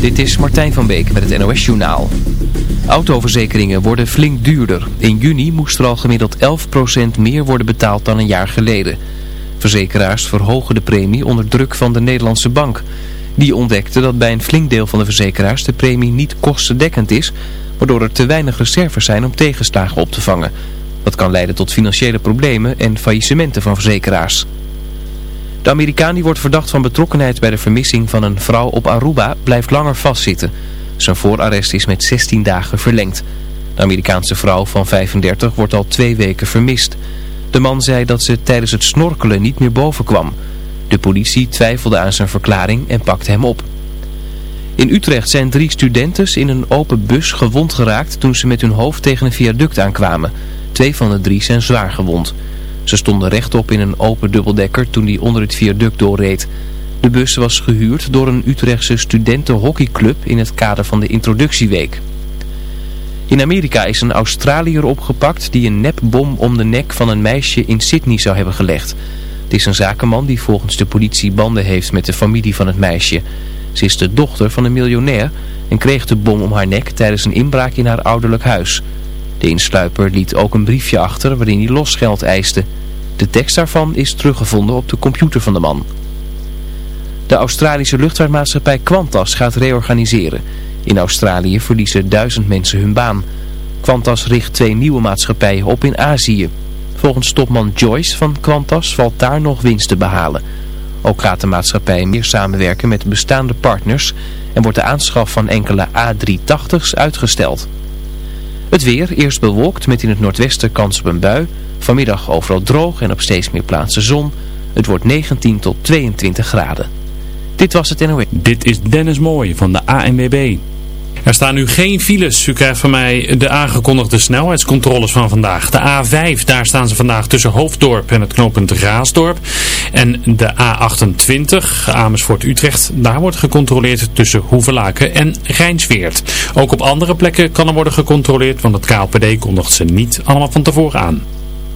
Dit is Martijn van Beek met het NOS Journaal. Autoverzekeringen worden flink duurder. In juni moest er al gemiddeld 11% meer worden betaald dan een jaar geleden. Verzekeraars verhogen de premie onder druk van de Nederlandse bank. Die ontdekte dat bij een flink deel van de verzekeraars de premie niet kostendekkend is... waardoor er te weinig reserves zijn om tegenslagen op te vangen. Dat kan leiden tot financiële problemen en faillissementen van verzekeraars. De Amerikaan die wordt verdacht van betrokkenheid bij de vermissing van een vrouw op Aruba blijft langer vastzitten. Zijn voorarrest is met 16 dagen verlengd. De Amerikaanse vrouw van 35 wordt al twee weken vermist. De man zei dat ze tijdens het snorkelen niet meer boven kwam. De politie twijfelde aan zijn verklaring en pakte hem op. In Utrecht zijn drie studenten in een open bus gewond geraakt toen ze met hun hoofd tegen een viaduct aankwamen. Twee van de drie zijn zwaar gewond. Ze stonden rechtop in een open dubbeldekker toen die onder het viaduct doorreed. De bus was gehuurd door een Utrechtse studentenhockeyclub in het kader van de introductieweek. In Amerika is een Australiër opgepakt die een nepbom om de nek van een meisje in Sydney zou hebben gelegd. Het is een zakenman die volgens de politie banden heeft met de familie van het meisje. Ze is de dochter van een miljonair en kreeg de bom om haar nek tijdens een inbraak in haar ouderlijk huis. De insluiper liet ook een briefje achter waarin hij losgeld eiste. De tekst daarvan is teruggevonden op de computer van de man. De Australische luchtvaartmaatschappij Qantas gaat reorganiseren. In Australië verliezen duizend mensen hun baan. Qantas richt twee nieuwe maatschappijen op in Azië. Volgens topman Joyce van Qantas valt daar nog winst te behalen. Ook gaat de maatschappij meer samenwerken met bestaande partners en wordt de aanschaf van enkele A380's uitgesteld. Het weer, eerst bewolkt met in het noordwesten kans op een bui. Vanmiddag overal droog en op steeds meer plaatsen zon. Het wordt 19 tot 22 graden. Dit was het NOE. Dit is Dennis Mooij van de ANWB. Er staan nu geen files. U krijgt van mij de aangekondigde snelheidscontroles van vandaag. De A5, daar staan ze vandaag tussen Hoofddorp en het knooppunt Raasdorp. En de A28, Amersfoort-Utrecht, daar wordt gecontroleerd tussen Hoevelaken en Rijnsweert. Ook op andere plekken kan er worden gecontroleerd, want het KLPD kondigt ze niet allemaal van tevoren aan.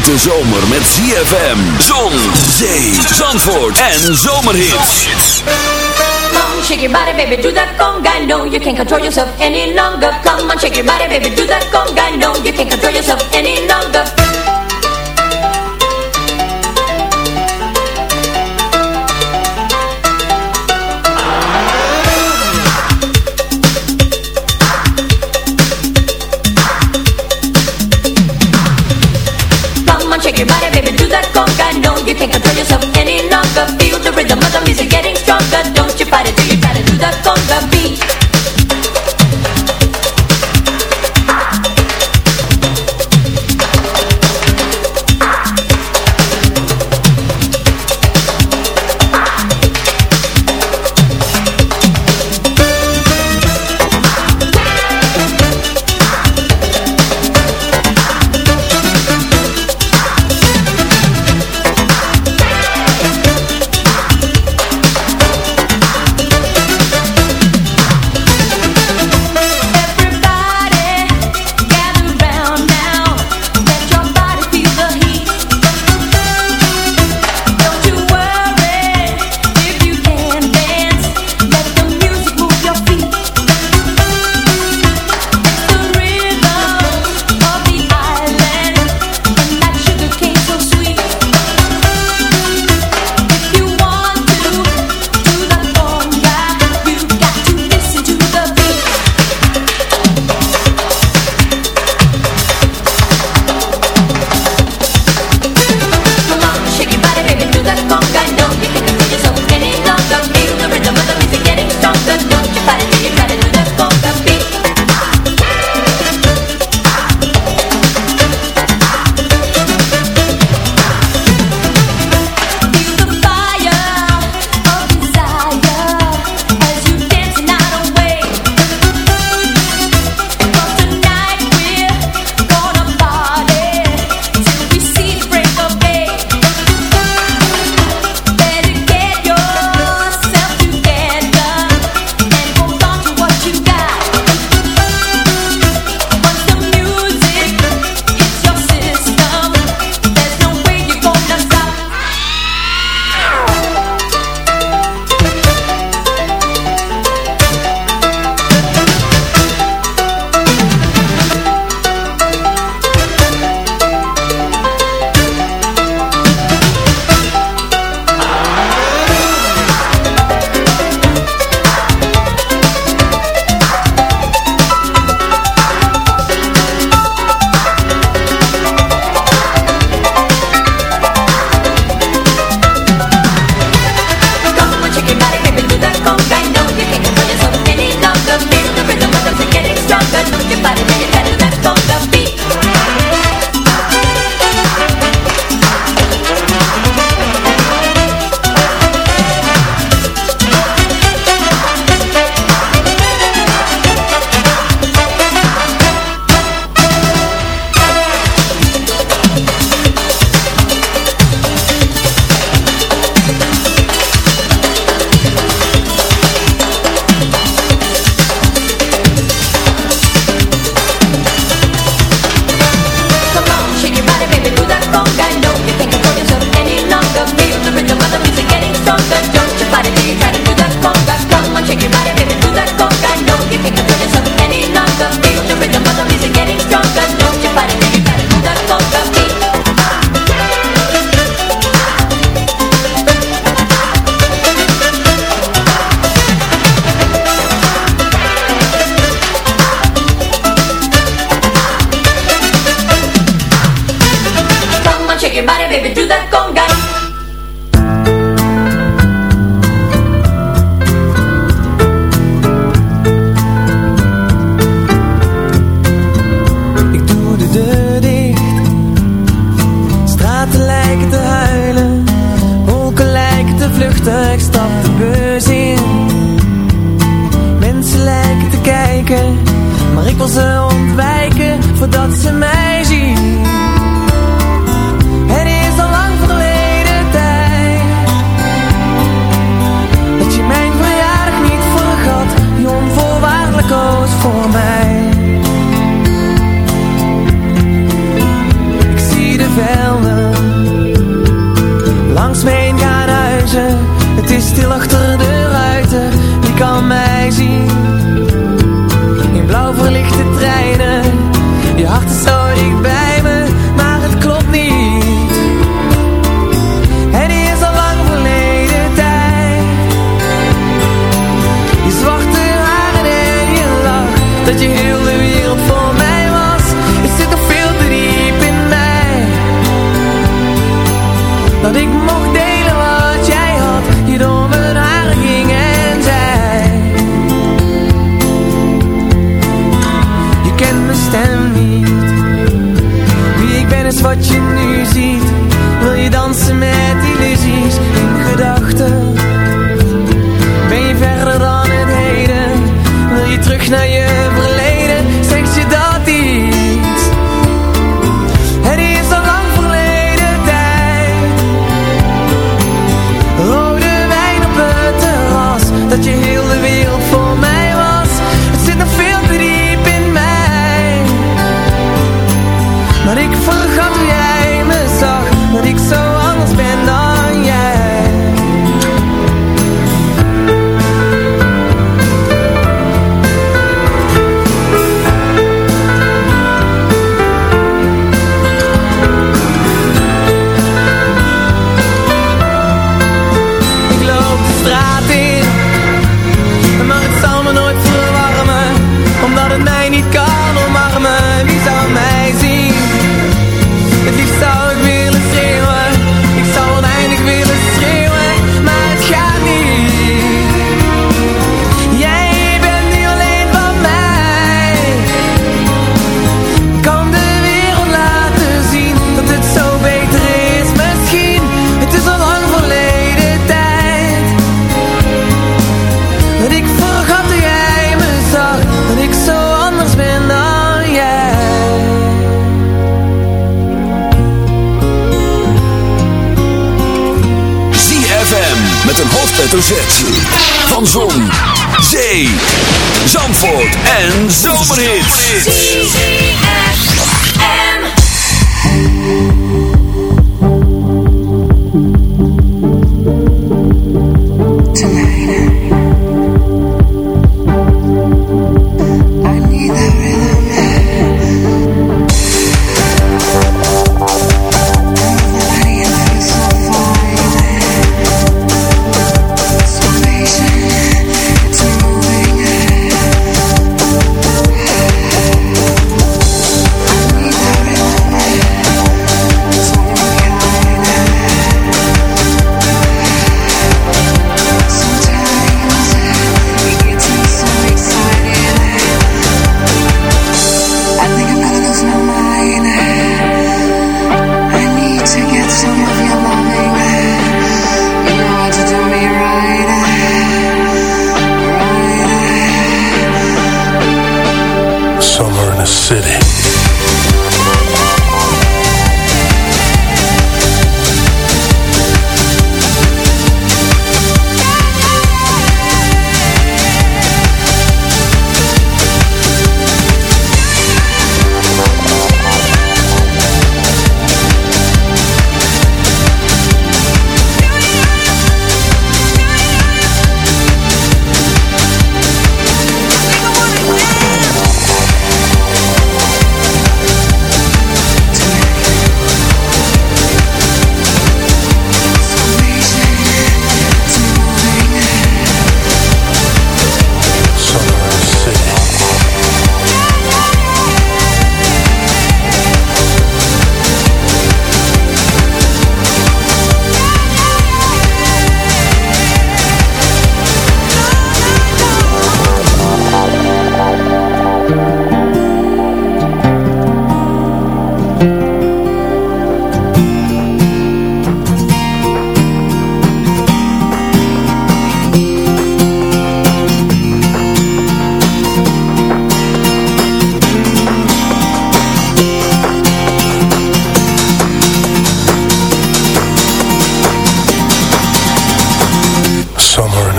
Hete zomer met ZFM, zon, zee, zandvoort en zomerhits. Come shake your body, baby, do that conga. No, you can't control yourself any longer. Come on, shake your body, baby, do that conga. No, you can't control yourself any longer. No, you can't control yourself any longer. Feel the rhythm of the music getting stronger. Don't you fight it, do you try to do that conga beat?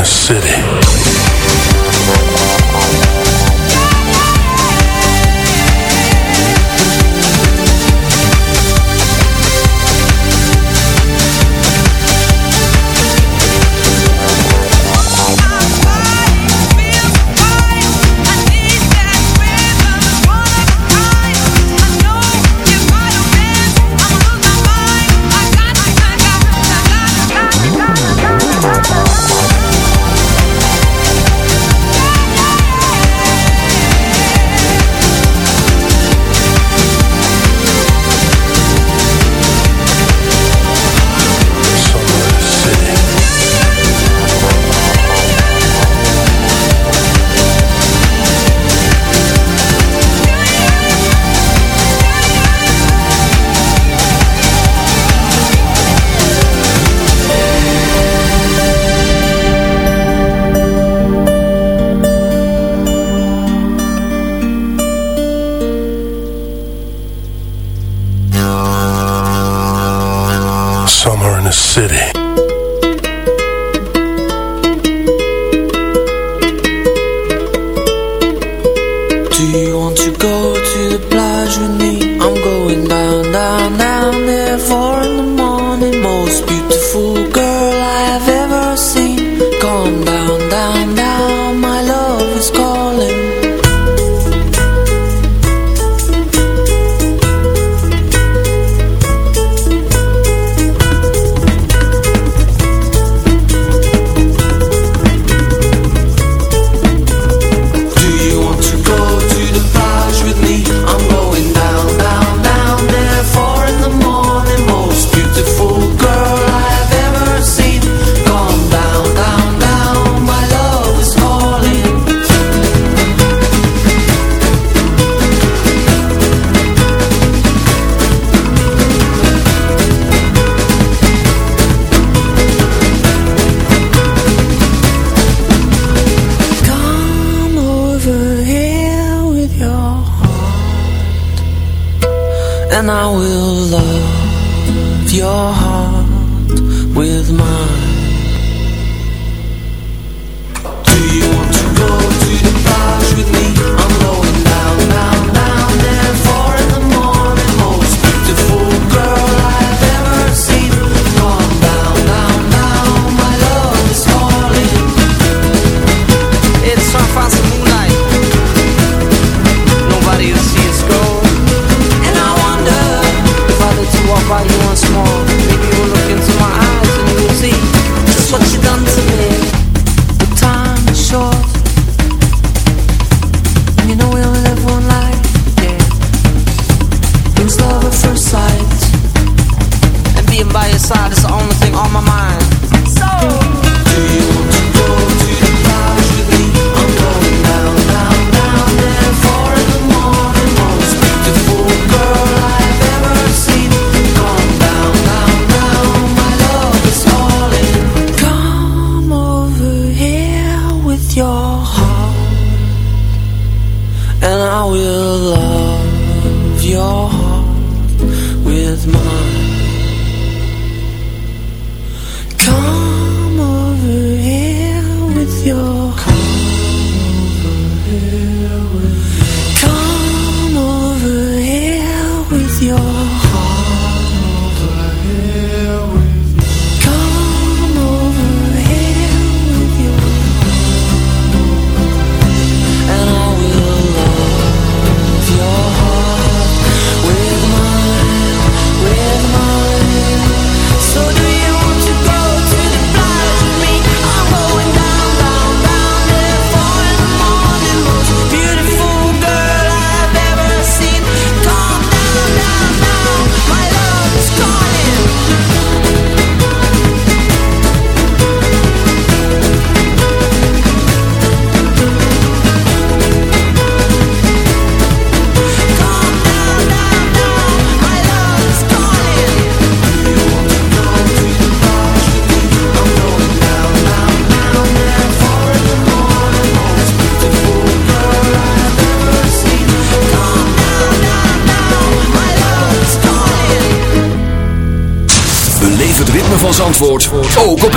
the city. canción.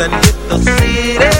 and hit the city.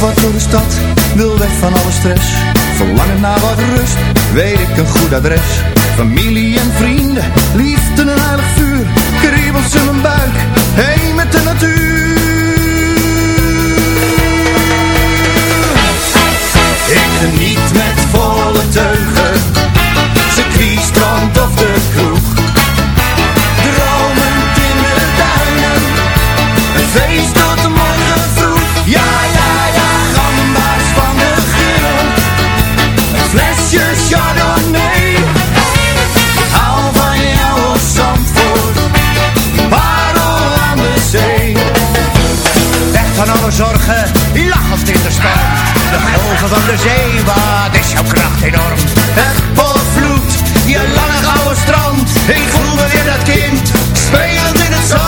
wat door de stad, wil weg van alle stress. Verlangen naar wat rust, weet ik een goed adres. Familie en vrienden, liefde en een heilig vuur. Kriebels in mijn buik, heen met de natuur. Ik geniet met volle teugen, circuit, strand of de kroeg van de zee, wat is jouw kracht enorm? Het volvloed, je lange gouden strand, ik voel me weer dat kind, spelend in het zand.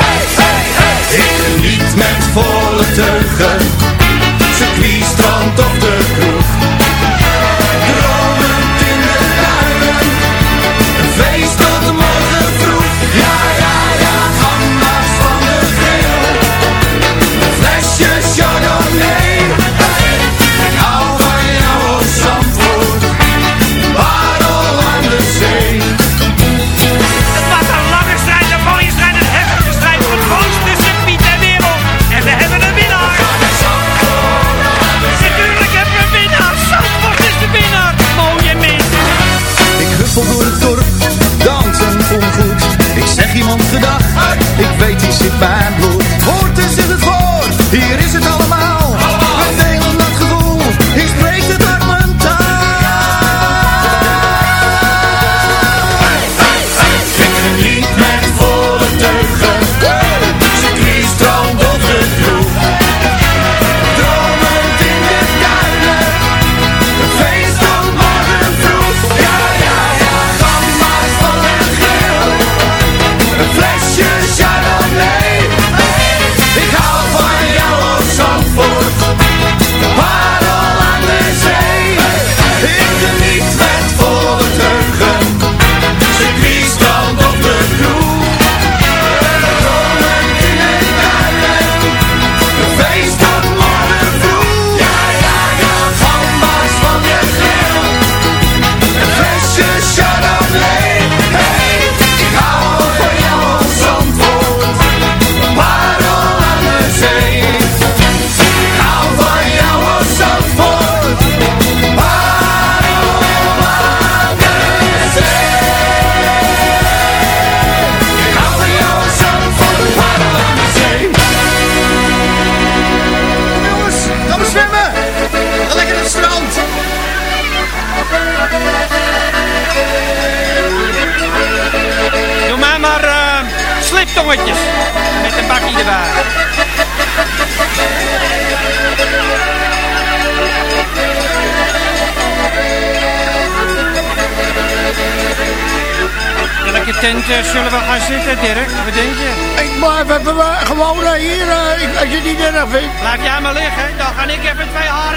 Hey, hey, hey! Ik niet met volle teugen, circuit, strand toch. Eh, zullen we gaan zitten, Dirk? Wat denk je? Ik blijf even, gewoon eh, hier, eh, als je het niet erg vindt. Laat jij maar liggen, dan ga ik even twee haren.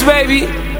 Baby.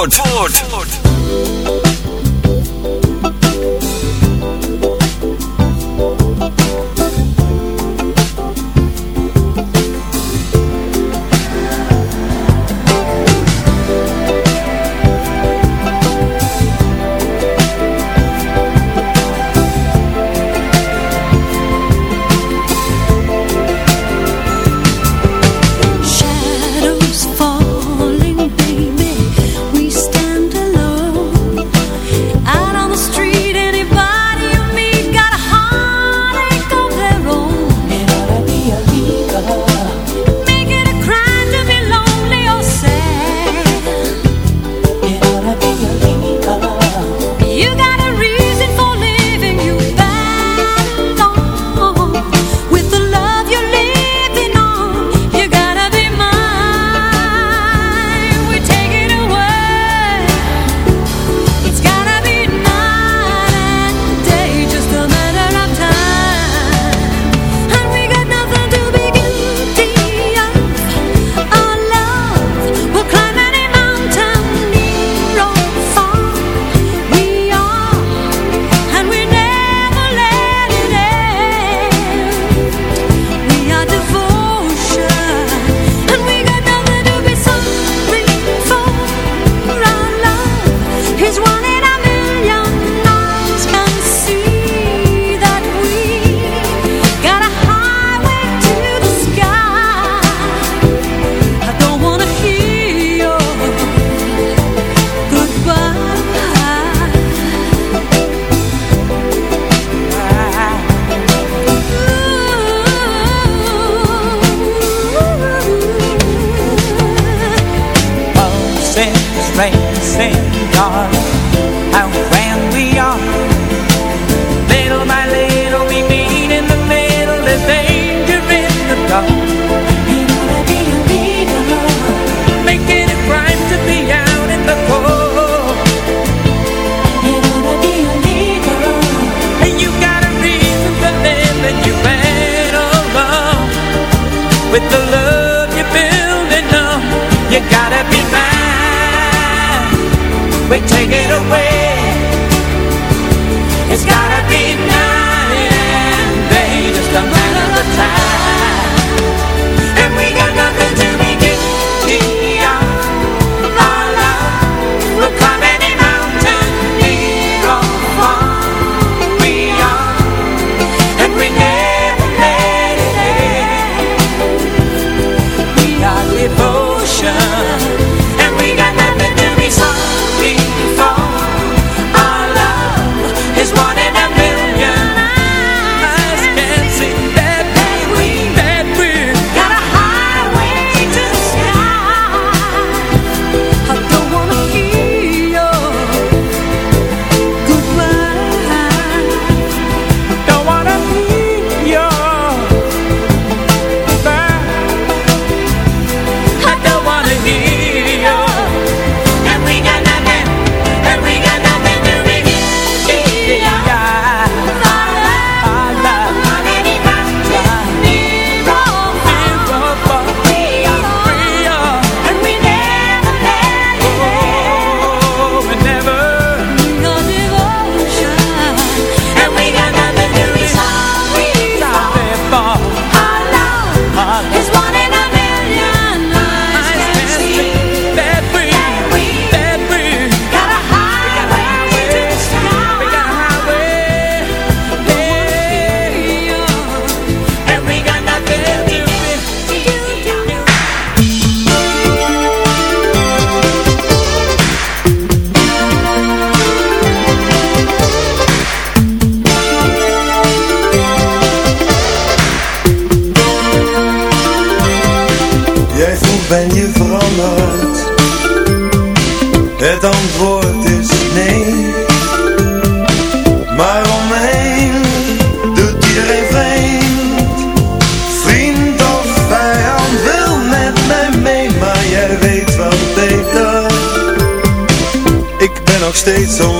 Ford. Ford. States on